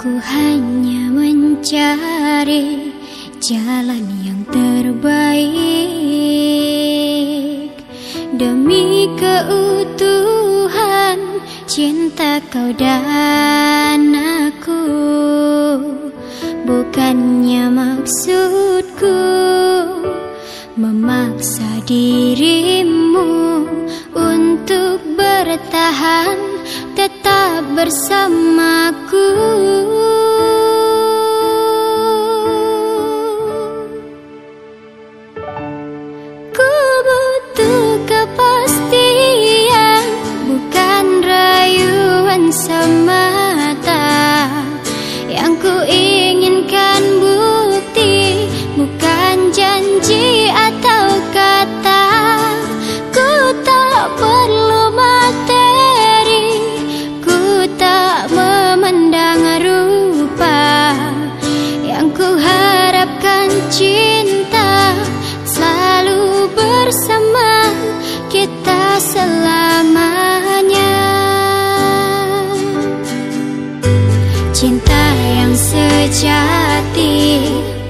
Ku hanya mencari jalan yang terbaik. Demi keutuhan cinta kau dan aku Bukannya maksudku memaksa dirimu untuk bertahan bersamaku. ah job the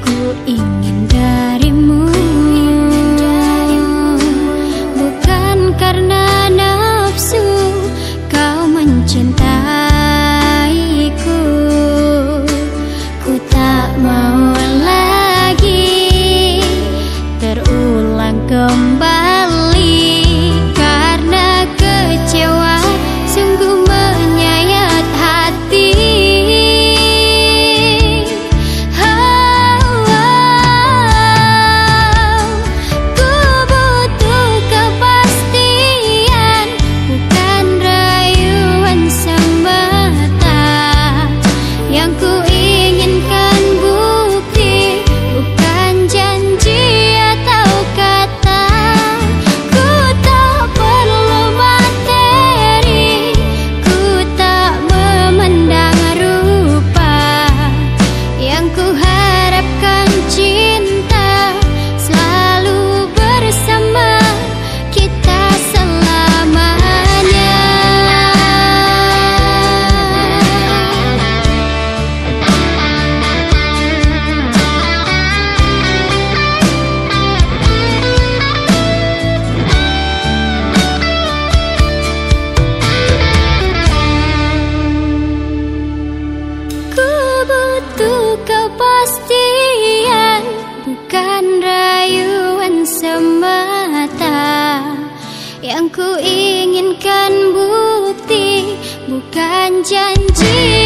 Yang ku inginkan bukti bukan janji.